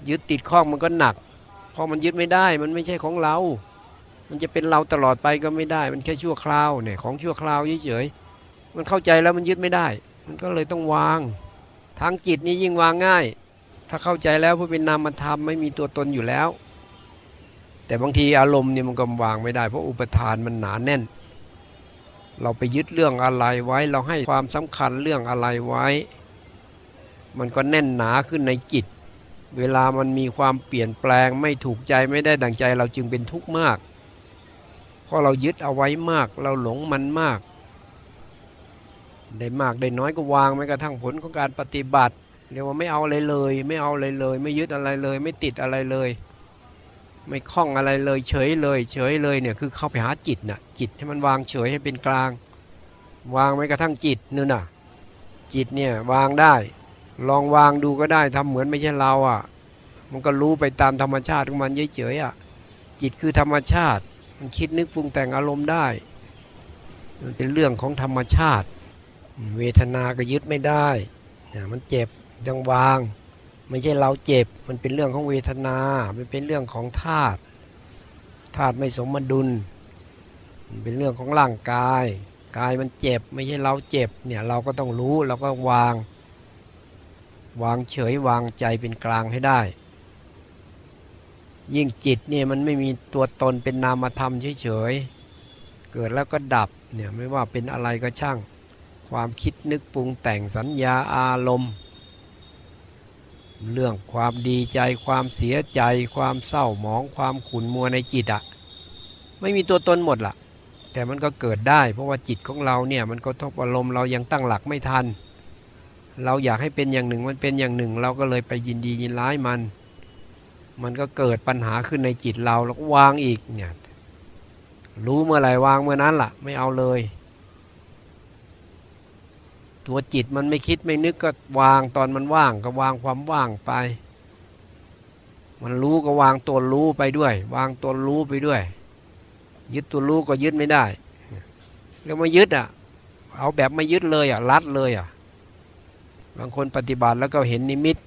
ยึดติดข้องมันก็หนัก เพราะมันยึดไม่ได้ มันไม่ใช่ของเรา มันจะเป็นเราตลอดไปก็ไม่ได้ มันแค่ชั่วคราวเนี่ยของชั่วคราวเฉยๆ มันเข้าใจแล้วมันยึดไม่ได้ มันก็เลยต้องวาง ทางจิตนี่ยิ่งวางง่าย ถ้าเข้าใจแล้วผู้เป็นนามธรรมไม่มีตัวตนอยู่แล้ว แต่บางทีอารมณ์เนี่ยมันก็วางไม่ได้ เพราะอุปทานมันหนาแน่น เราไปยึดเรื่องอะไรไว้ เราให้ความสำคัญเรื่องอะไรไว้ มันก็แน่นหนาขึ้นในจิต เวลามันมีความเปลี่ยนแปลงไม่ถูกใจไม่ได้ดังใจเราจึงเป็นทุกข์มาก เพราะเรายึดเอาไว้มาก เราหลงมันมาก ได้มากได้น้อยก็วางไม่กระทั่งผลของการปฏิบัติเรียกว่าไม่เอาอะไรเลย ไม่เอาอะไรเลย ไม่ยึดอะไรเลย ไม่ติดอะไรเลย ไม่คล้องอะไรเลย เฉยเลย เฉยเลยเนี่ยคือเข้าไปหาจิตน่ะจิตให้มันวางเฉยให้เป็นกลาง วางไม่กระทั่งจิตนู่นน่ะ จิตเนี่ยวางได้ ลองวางดูก็ได้ทำเหมือนไม่ใช่เราอะ มันก็รู้ไปตามธรรมชาติของมันเฉยๆอะจิตคือธรรมชาติ มันคิดนึกปรุงแต่งอารมณ์ได้ มันเป็นเรื่องของธรรมชาติ เวทนาก็ยึดไม่ได้นะมันเจ็บยังวาง ไม่ใช่เราเจ็บ มันเป็นเรื่องของเวทนา มันเป็นเรื่องของธาตุธาตุไม่สมดุลเป็นเรื่องของร่างกาย กายมันเจ็บ ไม่ใช่เราเจ็บเนี่ยเราก็ต้องรู้เราก็วาง วางเฉยวางใจเป็นกลางให้ได้ ยิ่งจิตเนี่ยมันไม่มีตัวตนเป็นนามธรรมเฉยๆเกิดแล้วก็ดับเนี่ยไม่ว่าเป็นอะไรก็ช่าง ความคิดนึกปรุงแต่งสัญญาอารมณ์ เรื่องความดีใจความเสียใจ ความเศร้าหมองความขุ่นมัวในจิตอะไม่มีตัวตนหมดละแต่มันก็เกิดได้ เพราะว่าจิตของเราเนี่ยมันก็ทบอารมณ์เรายังตั้งหลักไม่ทัน เราอยากให้เป็นอย่างหนึ่งมันเป็นอย่างหนึ่ง เราก็เลยไปยินดียินร้ายมัน มันก็เกิดปัญหาขึ้นในจิตเราแล้วก็วางอีกเนี่ยรู้เมื่อไหร่วางเมื่อนั้นล่ะ ไม่เอาเลย ตัวจิตมันไม่คิดไม่นึกก็วางตอนมันว่างก็วางความว่างไป มันรู้ก็วางตัวรู้ไปด้วย วางตัวรู้ไปด้วย ยึดตัวรู้ก็ยึดไม่ได้แล้วมายึดอะ เอาแบบไม่ยึดเลยอะรัดเลยอะ บางคนปฏิบัติแล้วก็เห็นนิมิต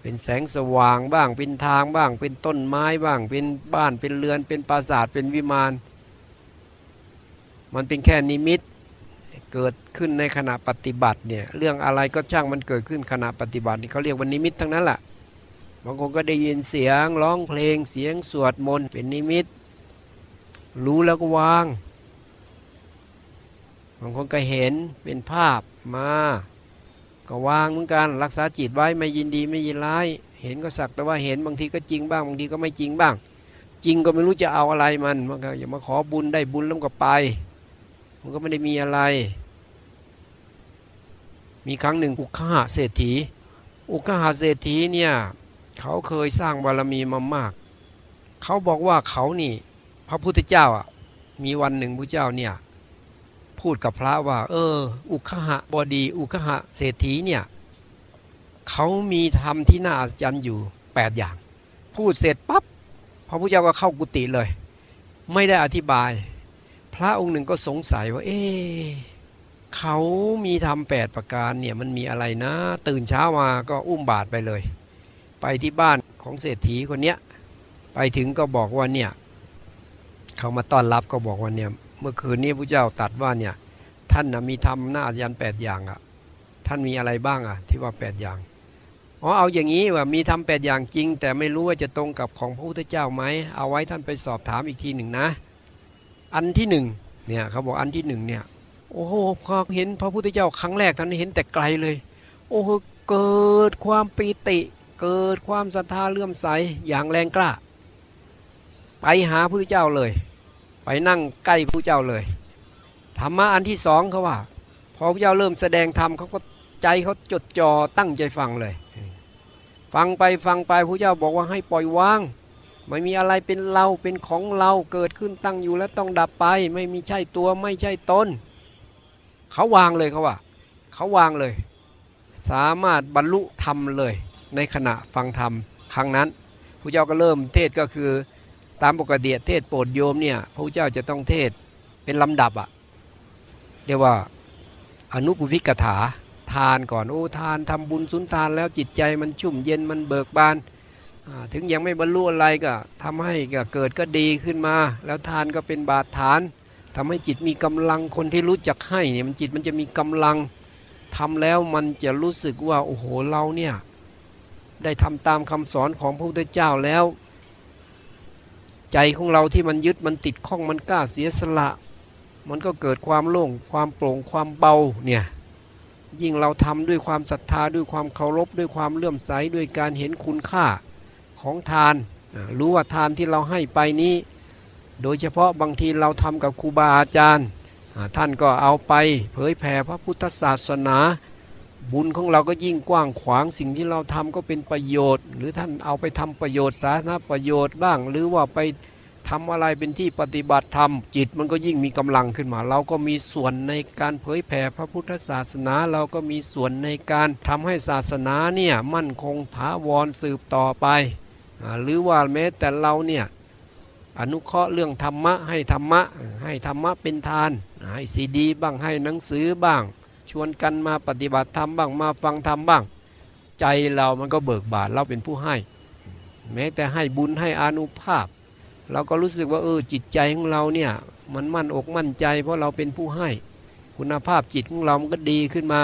เป็นแสงสว่างบ้าง เป็นทางบ้าง เป็นต้นไม้บ้าง เป็นบ้าน เป็นเรือน เป็นปราสาท เป็นวิมาน มันเป็นแค่นิมิต เกิดขึ้นในขณะปฏิบัติเนี่ยเรื่องอะไรก็ช่างมันเกิดขึ้นขณะปฏิบัตินี่เขาเรียกว่านิมิตทั้งนั้นแหละบางคนก็ได้ยินเสียงร้องเพลงเสียงสวดมนต์เป็นนิมิต รู้แล้วก็วางบางคนก็เห็นเป็นภาพมา ก็วางเหมือนกันรักษาจิตไว้ไม่ยินดีไม่ยินร้าย เห็นก็สักแต่ว่าเห็นบางทีก็จริงบ้างบางทีก็ไม่จริงบ้าง จริงก็ไม่รู้จะเอาอะไรมันมันก็อย่ามาขอบุญได้บุญแล้วก็ไป มันก็ไม่ได้มีอะไร มีครั้งหนึ่งอุคหะเศรษฐี อุคหะเศรษฐีเนี่ยเขาเคยสร้างบารมีมามาก เขาบอกว่าเขานี่ พระพุทธเจ้าอะมีวันหนึ่งพระเจ้าเนี่ยพูดกับพระว่า เออ อุคหะบดี อุคหะเศรษฐีเนี่ยเขามีธรรมที่น่าอัศจรรย์อยู่ 8 อย่าง พูดเสร็จปั๊บพระพุทธเจ้าก็เข้ากุฏิเลย ไม่ได้อธิบาย พระองค์หนึ่งก็สงสัยว่า เอ๊ะ เขามีทำแปดประการเนี่ยมันมีอะไรนะ ตื่นเช้ามาก็อุ้มบาตรไปเลย ไปที่บ้านของเศรษฐีคนเนี้ยไปถึงก็บอกว่าเนี่ยเขามาต้อนรับก็บอกว่าเนี่ยเมื่อคืนนี้พระเจ้าตรัดว่าเนี่ยท่านนะมีทำหน้ายันแปดอย่างอะ่ะท่านมีอะไรบ้างอะ่ะที่ว่าแปดอย่างอ๋อเอาอย่างนี้ว่ามีทำแปดอย่างจริง แต่ไม่รู้ว่าจะตรงกับของพระพุทธเจ้าไหมเอาไว้ท่านไปสอบถามอีกทีหนึ่งนะ อันที่หนึ่งเนี่ยเขาบอกอันที่หนึ่งเนี่ย โอ้โหพอเห็นพระพุทธเจ้าครั้งแรกท่านเห็นแต่ไกลเลย โอ้โหเกิดความปีติ เกิดความศรัทธาเลื่อมใสอย่างแรงกล้า ไปหาพระพุทธเจ้าเลย ไปนั่งใกล้พระพุทธเจ้าเลยธรรมะอันที่สองเขาว่าพอพระเจ้าเริ่มแสดงธรรมเขาก็ใจเขาจดจ่อตั้งใจฟังเลย ฟังไปฟังไปพระเจ้าบอกว่าให้ปล่อยวางไม่มีอะไรเป็นเราเป็นของเราเกิดขึ้นตั้งอยู่แล้วต้องดับไป ไม่มีใช่ตัวไม่ใช่ตน เขาวางเลยเขาว่า เขาวางเลย สามารถบรรลุธรรมเลย ในขณะฟังธรรมครั้งนั้นพระเจ้าก็เริ่มเทศก็คือตามปกติเทศโปรดโยมเนี่ยพระเจ้าจะต้องเทศเป็นลำดับอะเรียกว่าอนุปุพิกถาทานก่อนโอ้ทานทำบุญสุนทานแล้วจิตใจมันชุ่มเย็นมันเบิกบาน ถึงยังไม่บรรลุอะไรก็ทำให้ก็เกิดก็ดีขึ้นมา แล้วทานก็เป็นบาตรฐาน ทำให้จิตมีกำลังคนที่รู้จักให้เนี่ยมันจิตมันจะมีกำลังทำแล้วมันจะรู้สึกว่าโอ้โหเราเนี่ยได้ทำตามคำสอนของพระพุทธเจ้าแล้ว ใจของเราที่มันยึดมันติดข้องมันกล้าเสียสละ มันก็เกิดความโล่งความโปร่งความเบาเนี่ยยิ่งเราทำด้วยความศรัทธาด้วยความเคารพด้วยความเลื่อมใสด้วยการเห็นคุณค่าของทาน รู้ว่าทานที่เราให้ไปนี้ โดยเฉพาะบางทีเราทำกับครูบาอาจารย์ ท่านก็เอาไปเผยแผ่พระพุทธศาสนา บุญของเราก็ยิ่งกว้างขวางสิ่งที่เราทำก็เป็นประโยชน์ หรือท่านเอาไปทำประโยชน์สาธารณประโยชน์บ้าง หรือว่าไปทำอะไรเป็นที่ปฏิบัติธรรม จิตมันก็ยิ่งมีกำลังขึ้นมา เราก็มีส่วนในการเผยแผ่พระพุทธศาสนา เราก็มีส่วนในการทำให้ศาสนาเนี่ยมั่นคงถาวรสืบต่อไป หรือว่าแม้แต่เราเนี่ย อนุเคราะห์เรื่องธรรมะให้ธรรมะให้ธรรมะเป็นทาน ให้ซีดี บ้างให้หนังสือบ้าง ชวนกันมาปฏิบัติธรรมบ้างมาฟังธรรมบ้าง ใจเรามันก็เบิกบานเราเป็นผู้ให้ แม้แต่ให้บุญให้อานุภาพ เราก็รู้สึกว่าเออจิตใจของเราเนี่ยมันมั่นอกมั่นใจ เพราะเราเป็นผู้ให้ คุณภาพจิตของเรามันก็ดีขึ้นมา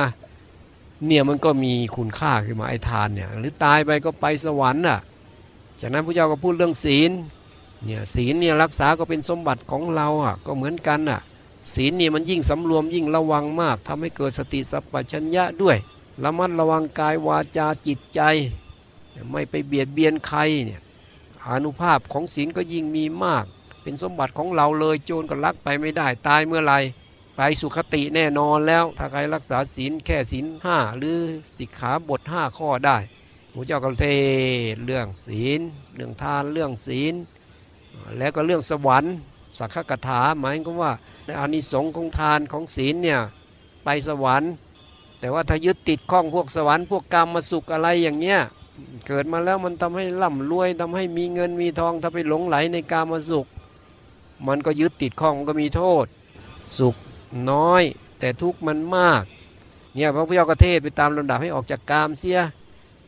เนี่ยมันก็มีคุณค่าขึ้นมาไอ้ทานเนี่ยหรือตายไปก็ไปสวรรค์น่ะจากนั้นพระเจ้าก็พูดเรื่องศีล เนี่ยศีลเนี่ยรักษาก็เป็นสมบัติของเราอะก็เหมือนกันน่ะศีลเนี่ยมันยิ่งสำรวมยิ่งระวังมากทำให้เกิดสติสัพพัญญะด้วยระมัดระวังกายวาจาจิตใจ ไม่ไปเบียดเบียนใครเนี่ยอนุภาพของศีลก็ยิ่งมีมาก เป็นสมบัติของเราเลยโจรก็ลักไปไม่ได้ตายเมื่อไหรไปสุขติแน่นอนแล้ว ถ้าใครรักษาศีลแค่ศีลห้าหรือสิกขาบทห้าข้อได้พระเจ้าก็เทศเรื่องศีล เรื่องทานเรื่องศีล แล้วก็เรื่องสวรรค์สักขกถาหมายก็ว่าในอานิสงส์ของทานของศีลเนี่ยไปสวรรค์ แต่ว่าถ้ายึดติดข้องพวกสวรรค์พวกกรรมมาสุขอะไรอย่างเงี้ยเกิดมาแล้วมันทำให้ร่ำรวยทำให้มีเงินมีทองถ้าไปหลงไหลในกามาสุข มันก็ยึดติดข้องมันก็มีโทษ สุขน้อย แต่ทุกมันมากเนี่ยพระพุทธเจ้าก็เทศไปตามลำดับให้ออกจากกามเสีย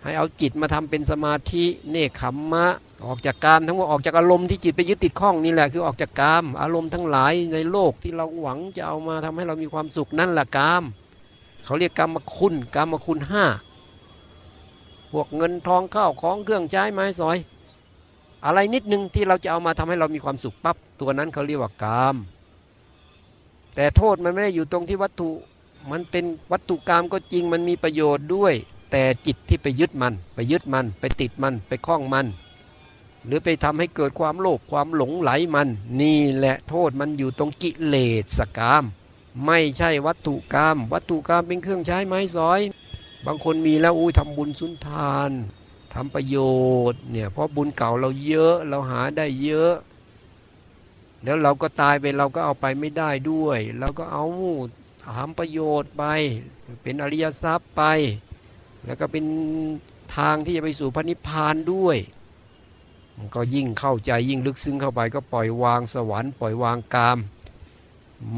ให้เอาจิตมาทำเป็นสมาธิเนคขมมะ ออกจากกามทั้งหมดออกจากอารมณ์ที่จิตไปยึดติดข้องนี่แหละคือออกจากกาม อารมณ์ทั้งหลายในโลกที่เราหวังจะเอามาทำให้เรามีความสุขนั่นแหละกาม เขาเรียกกรรมคุณกรรมคุณห้าพวกเงินทองข้าวของเครื่องใช้ไม้สอย อะไรนิดนึงที่เราจะเอามาทำให้เรามีความสุขปั๊บตัวนั้นเขาเรียกว่ากาม แต่โทษมันไม่ได้อยู่ตรงที่วัตถุมันเป็นวัตถุกรรมก็จริงมันมีประโยชน์ด้วย แต่จิตที่ไปยึดมัน ไปยึดมัน ไปติดมัน ไปคล้องมัน หรือไปทำให้เกิดความโลภความหลงไหลมัน นี่แหละโทษมันอยู่ตรงกิเลสกรรมไม่ใช่วัตถุกรรม วัตถุกรรมเป็นเครื่องใช้ไม้สอย บางคนมีแล้วอุ้ยทำบุญสุนทานทำประโยชน์เนี่ยเพราะบุญเก่าเราเยอะเราหาได้เยอะ แล้วเราก็ตายไปเราก็เอาไปไม่ได้ด้วยเราก็เอาทำประโยชน์ไป เป็นอริยทรัพย์ไป แล้วก็เป็นทางที่จะไปสู่พระนิพพานด้วย มันก็ยิ่งเข้าใจยิ่งลึกซึ้งเข้าไปก็ปล่อยวางสวรรค์ปล่อยวางกาม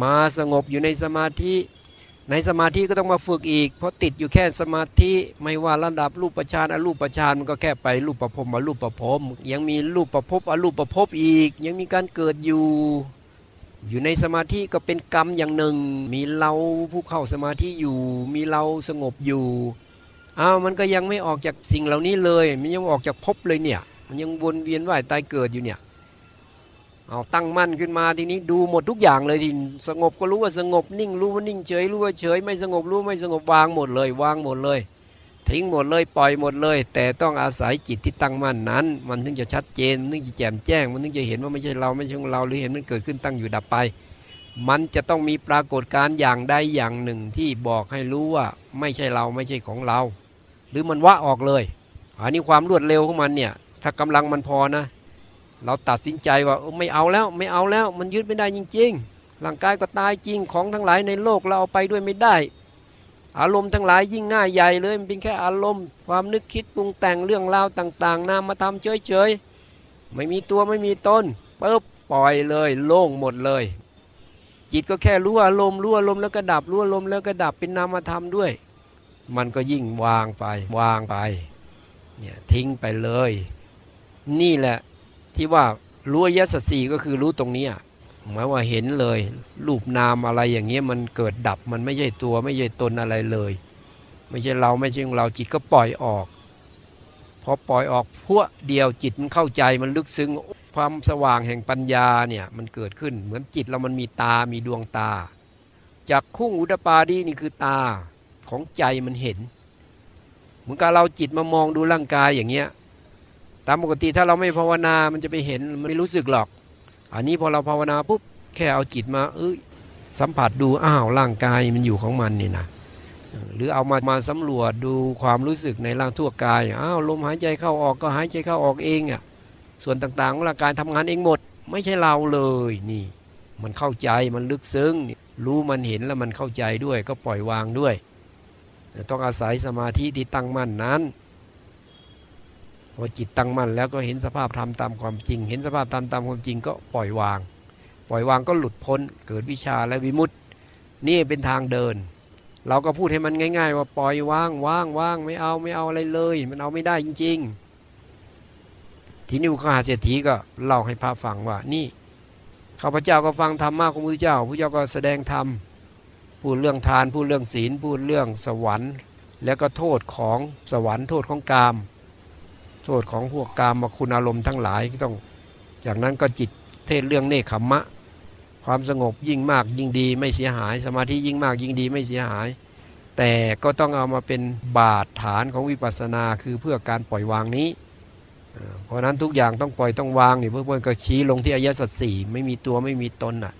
มาสงบอยู่ในสมาธิในสมาธิก็ต้องมาฝึกอีก เพราะติดอยู่แค่สมาธิไม่ว่าระดับรูปประชานอรูปประชานมันก็แค่ไปรูปประพรมอรูปประพรมยังมีรูปประพบอรูปประพบอีก ยังมีการเกิดอยู่ อยู่ในสมาธิก็เป็นกรรมอย่างหนึ่ง มีเราผู้เข้าสมาธิอยู่ มีเราสงบอยู่อ้าวมันก็ยังไม่ออกจากสิ่งเหล่านี้เลย มันยังออกจากภพเลยเนี่ย มันยังวนเวียนว่ายตายเกิดอยู่เนี่ยเอาตั้งมั่นขึ้นมาทีนี้ดูหมดทุกอย่างเลยทีสงบก็รู้ว่าสงบนิ่งรู้ว่านิ่งเฉยรู้ว่าเฉยไม่สงบรู้ไม่สงบวางหมดเลยวางหมดเลย ทิ้งหมดเลยปล่อยหมดเลย แต่ต้องอาศัยจิตที่ตั้งมั่นนั้น มันถึงจะชัดเจนมันถึงจะแจ่มแจ้ง มันถึงจะเห็นว่าไม่ใช่เราไม่ใช่ของเราหรือเห็นมันเกิดขึ้นตั้งอยู่ดับไป มันจะต้องมีปรากฏการณ์อย่างใดอย่างหนึ่งที่บอกให้รู้ว่าไม่ใช่เราไม่ใช่ของเรา หรือมันวะออกเลยอันนี้ความรวดเร็วของมันเนี่ย ถ้ากำลังมันพอนะ เราตัดสินใจว่าไม่เอาแล้วไม่เอาแล้วมันยึดไม่ได้จริง ๆ ร่างกายก็ตายจริงของทั้งหลายในโลกเราเอาไปด้วยไม่ได้ อารมณ์ทั้งหลายยิ่งง่ายใหญ่เลยมันเป็นแค่อารมณ์ ความนึกคิดปรุงแต่งเรื่องราวต่าง ๆนามมาทำเฉยๆไม่มีตัวไม่มีต้นปุ๊บปล่อยเลยโล่งหมดเลย จิตก็แค่รู้อารมณ์รู้อารมณ์แล้วก็ดับรู้อารมณ์แล้วก็ดับเป็นนามธรรมด้วย มันก็ยิ่งวางไปวางไปเนี่ยทิ้งไปเลย นี่แหละที่ว่ารู้อริยสัจสี่ก็คือรู้ตรงนี้หมายว่าเห็นเลย รูปนามอะไรอย่างเงี้ยมันเกิดดับมันไม่ใช่ตัวไม่ใช่ตนอะไรเลย ไม่ใช่เราไม่ใช่ของเราจิตก็ปล่อยออกพอปล่อยออกพวกเดียวจิตมันเข้าใจมันลึกซึ้งความสว่างแห่งปัญญาเนี่ยมันเกิดขึ้นเหมือนจิตเรามันมีตามีดวงตา จากคุ้งอุดปาดีนี่คือตาของใจมันเห็น เหมือนกับเราจิตมามองดูร่างกายอย่างเงี้ยามปกติถ้าเราไม่ภาวนา มันจะไปเห็นมันไม่รู้สึกหรอก อันนี้พอเราภาวนาปุ๊บแค่เอาจิตมาเอ้ยสัมผัสดูอ้าวร่างกายมันอยู่ของมันนี่นะหรือเอามามาสำรวจดูความรู้สึกในร่างทั่วกายอ้าวลมหายใจเข้าออกก็หายใจเข้าออกเองอะส่วนต่างๆของร่างกายทำงานเองหมด ไม่ใช่เราเลยนี่ มันเข้าใจมันลึกซึ้งรู้มันเห็นแล้วมันเข้าใจด้วย ก็ปล่อยวางด้วย ต้องอาศัยสมาธิที่ตั้งมั่นนั้น พอจิตตั้งมั่นแล้วก็เห็นสภาพธรรมตามความจริง เห็นสภาพธรรมตามความจริงก็ปล่อยวาง ปล่อยวางก็หลุดพ้น เกิดวิชาและวิมุตติ นี่เป็นทางเดิน เราก็พูดให้มันง่าย ๆ ว่าปล่อยวางวางวางไม่เอาไม่เอาอะไรเลย มันเอาไม่ได้จริง ๆ ทีนี้อุคหาเศรษฐีก็เล่าให้พระฟังว่านี่ข้าพเจ้าก็ฟังธรรมะของพระเจ้าพระเจ้าก็แสดงธรรมพูดเรื่องทานพูดเรื่องศีลพูดเรื่องสวรรค์ แล้วก็โทษของสวรรค์โทษของกาม โทษของพวกกามมาคุณอารมณ์ทั้งหลายต้อง จากนั้นก็จิตเทศเรื่องเนคขมมะ ความสงบยิ่งมากยิ่งดีไม่เสียหาย สมาธิยิ่งมากยิ่งดีไม่เสียหาย แต่ก็ต้องเอามาเป็นบาดฐานของวิปัสสนาคือเพื่อการปล่อยวางนี้ เพราะนั้นทุกอย่างต้องปล่อยต้องวางนี่เพื่อนก็ชี้ลงที่อายสัตสี่ไม่มีตัวไม่มีตนอะ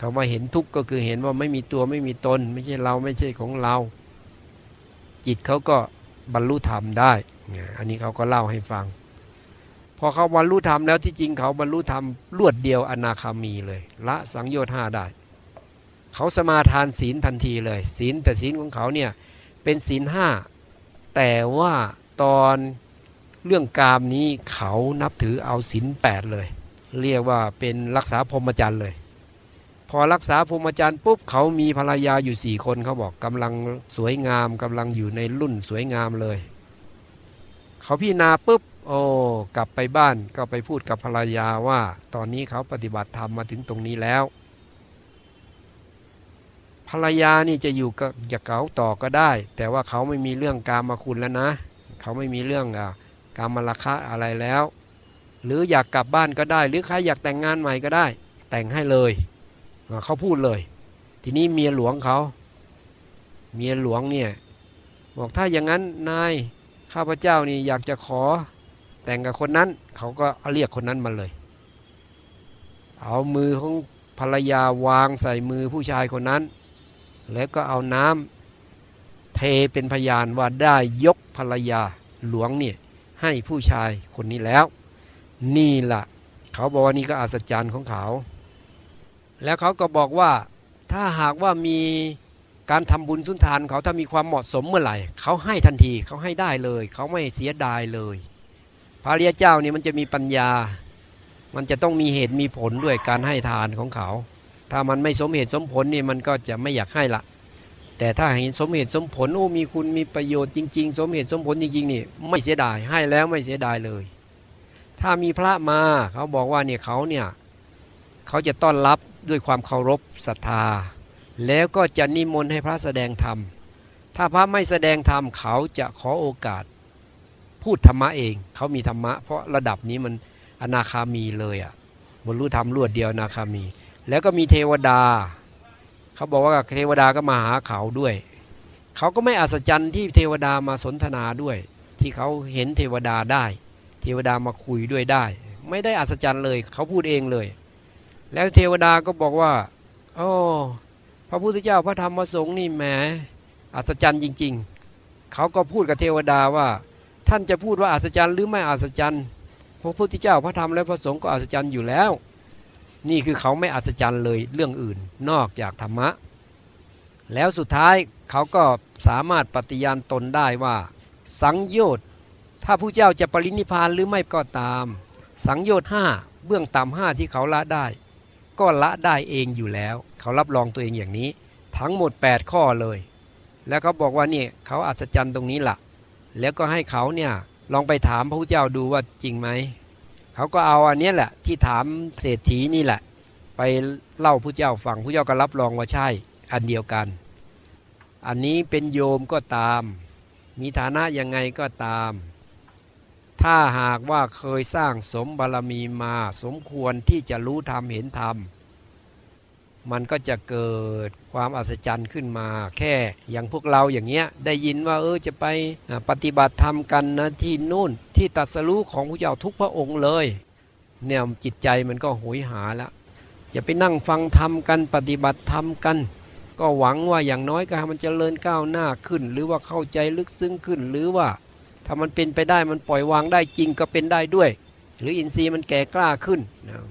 คำว่าเห็นทุกข์ก็คือเห็นว่าไม่มีตัวไม่มีตน ไม่ใช่เราไม่ใช่ของเรา จิตเขาก็บรรลุธรรมได้ อันนี้เขาก็เล่าให้ฟัง พอเขาบรรลุธรรมแล้วที่จริงเขาบรรลุธรรมรวดเดียวอนาคามีเลย ละสังโยชน์ห้าได้ เขาสมาทานศีลทันทีเลย ศีลแต่ศีลของเขาเนี่ยเป็นศีลห้าแต่ว่าตอนเรื่องกามนี้เขานับถือเอาศีลแปดเลย เรียกว่าเป็นรักษาพรหมจรรย์เลย พอรักษาพรหมจรรย์ปุ๊บเขามีภรรยาอยู่สี่คนเขาบอกกำลังสวยงามกำลังอยู่ในรุ่นสวยงามเลย เขาพี่นาปุ๊บโอ้กลับไปบ้านก็ไปพูดกับภรรยาว่า ตอนนี้เขาปฏิบัติธรรมมาถึงตรงนี้แล้ว ภรรยานี่จะอยู่กับอยากเขาต่อก็ได้ แต่ว่าเขาไม่มีเรื่องการมาคุณแล้วนะ เขาไม่มีเรื่องอะการมาราคะอะไรแล้ว หรืออยากกลับบ้านก็ได้ หรือใครอยากแต่งงานใหม่ก็ได้ แต่งให้เลยเขาพูดเลย ทีนี้เมียหลวงเขา เมียหลวงเนี่ยบอกถ้าอย่างนั้นนาย ข้าพเจ้านี่อยากจะขอแต่งกับคนนั้น เขาก็เรียกคนนั้นมาเลย เอามือของภรรยาวางใส่มือผู้ชายคนนั้น แล้วก็เอาน้ำเทเป็นพยานว่าได้ยกภรรยาหลวงเนี่ยให้ผู้ชายคนนี้แล้ว นี่แหละเขาบอกว่านี่ก็อัศจรรย์ของเขา แล้วเขาก็บอกว่าถ้าหากว่ามี การทำบุญสุนทานเขาถ้ามีความเหมาะสมเมื่อไหร่ เขาให้ทันทีเขาให้ได้เลย เขาไม่เสียดายเลย พระรยเจ้านี่มันจะมีปัญญา มันจะต้องมีเหตุมีผลด้วยการให้ทานของเขา ถ้ามันไม่สมเหตุสมผลนี่มันก็จะไม่อยากให้ละแต่ถ้าเห็นสมเหตุสมผลโอ้มีคุณมีประโยชน์จริง ๆ สมเหตุสมผลจริงๆนี่ไม่เสียดายให้แล้วไม่เสียดายเลย ถ้ามีพระมาเขาบอกว่าเนี่ยเขาเนี่ยเขาจะต้อนรับด้วยความเคารพศรัทธา แล้วก็จะนิมนต์ให้พระแสดงธรรม ถ้าพระไม่แสดงธรรมเขาจะขอโอกาส พูดธรรมะเอง เขามีธรรมะ เพราะระดับนี้มันอนาคามีเลยอะ่ะบรรลุธรรมรวดเดียวอนาคามี แล้วก็มีเทวดา เขาบอกว่าเทวดาก็มาหาเขาด้วย เขาก็ไม่อัศจรรย์ที่เทวดามาสนทนาด้วย ที่เขาเห็นเทวดาได้ เทวดามาคุยด้วยได้ ไม่ได้อัศจรรย์เลย เขาพูดเองเลย แล้วเทวดาก็บอกว่าโอ้ พระพุทธเจ้าพระธรรมพระสงฆ์นี่แหมอัศจรรย์จริง ๆ เขาก็พูดกับเทวดาว่า ท่านจะพูดว่าอัศจรรย์หรือไม่อัศจรรย์พระพุทธเจ้าพระธรรมและพระสงฆ์ก็อัศจรรย์อยู่แล้ว นี่คือเขาไม่อัศจรรย์เลยเรื่องอื่นนอกจากธรรมะ แล้วสุดท้ายเขาก็สามารถปฏิญาณตนได้ว่า สังโยชน์ถ้าผู้เจ้าจะปรินิพานหรือไม่ก็ตาม สังโยชน์ห้าเบื้องต่ำห้าที่เขาละได้ ก็ละได้เองอยู่แล้ว เขารับรองตัวเองอย่างนี้ ทั้งหมด 8 ข้อเลย แล้วเขาบอกว่าเนี่ยเขาอัศจรรย์ตรงนี้ละ่ะ แล้วก็ให้เขาเนี่ยลองไปถามพระพุทธเจ้าดูว่าจริงไหมเขาก็เอาอันนี้แหละที่ถามเศรษฐีนี่แหละ ไปเล่าผู้เจ้าฟังผู้เจ้าก็รับรองว่าใช่ อันเดียวกัน อันนี้เป็นโยมก็ตาม มีฐานะยังไงก็ตาม ถ้าหากว่าเคยสร้างสมบารมีมาสมควรที่จะรู้ธรรมเห็นธรรม มันก็จะเกิดความอัศจรรย์ขึ้นมา แค่อย่างพวกเราอย่างเงี้ยได้ยินว่าเออจะไปปฏิบัติธรรมกันนะที่นู่นที่ตัสรู้ของพระเจ้าทุกพระองค์เลยเนี่ยจิตใจมันก็หยหาแล้วจะไปนั่งฟังธรรมกันปฏิบัติธรรมกัน ก็หวังว่าอย่างน้อยก็มันจะเลินก้าวหน้าขึ้น หรือว่าเข้าใจลึกซึ้งขึ้นหรือว่า ถ้ามันเป็นไปได้มันปล่อยวางได้จริงก็เป็นได้ด้วย หรืออินทรีย์มันแก่กล้าขึ้น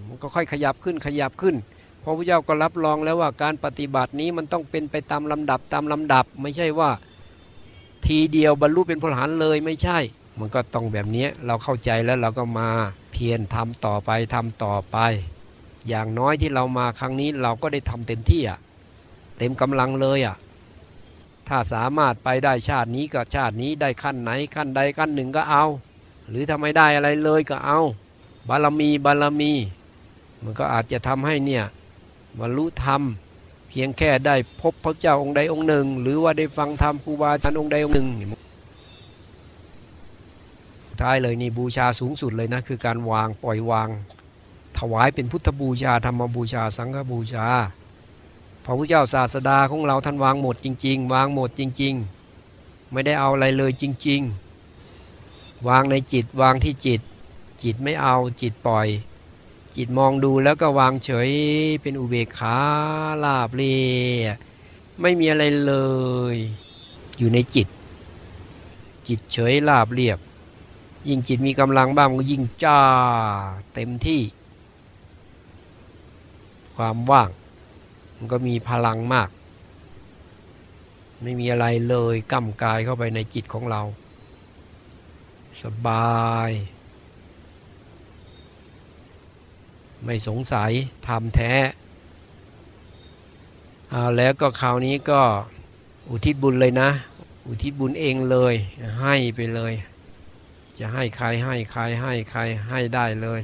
มันก็ค่อยขยับขึ้นขยับขึ้นพระพุทธเจ้าก็รับรองแล้วว่าการปฏิบัตินี้มันต้องเป็นไปตามลำดับตามลำดับ ไม่ใช่ว่าทีเดียวบรรลุเป็นพระอรหันเลยไม่ใช่ มันก็ต้องแบบนี้เราเข้าใจแล้วเราก็มาเพียรทำต่อไปทำต่อไป อย่างน้อยที่เรามาครั้งนี้เราก็ได้ทำเต็มที่อะเต็มกำลังเลยอะ ถ้าสามารถไปได้ชาตินี้กับชาตินี้ได้ขั้นไหนขั้นใดขั้นหนึ่งก็เอา หรือทำไม่ได้อะไรเลยก็เอา บารมีบารมี มันก็อาจจะทำให้เนี่ยบรรลุธรรม เพียงแค่ได้พบพระเจ้าองค์ใดองค์หนึ่ง หรือว่าได้ฟังธรรมครูบาอาจารย์องค์ใดองค์หนึ่งท้ายเลยนี่บูชาสูงสุดเลยนะคือการวางปล่อยวาง ถวายเป็นพุทธบูชาธรรมบูชาสังฆบูชา พระพุทธเจ้าศาสดาของเราท่านวางหมดจริง ๆ วางหมดจริง ๆ ไม่ได้เอาอะไรเลยจริง ๆ วางในจิตวางที่จิต จิตไม่เอาจิตปล่อย จิตมองดูแล้วก็วางเฉยเป็นอุเบกขาลาบเลียไม่มีอะไรเลย อยู่ในจิต จิตเฉยลาบเรียบ ยิ่งจิตมีกำลังบ้างก็ยิ่งจ้าเต็มที่ ความว่าง มันก็มีพลังมาก ไม่มีอะไรเลยก้ำกายเข้าไปในจิตของเรา สบาย ไม่สงสัยทำแท้เอาแล้วก็คราวนี้ก็อุทิศบุญเลยนะ อุทิศบุญเองเลยให้ไปเลย จะให้ใครให้ใครให้ใครให้ได้เลย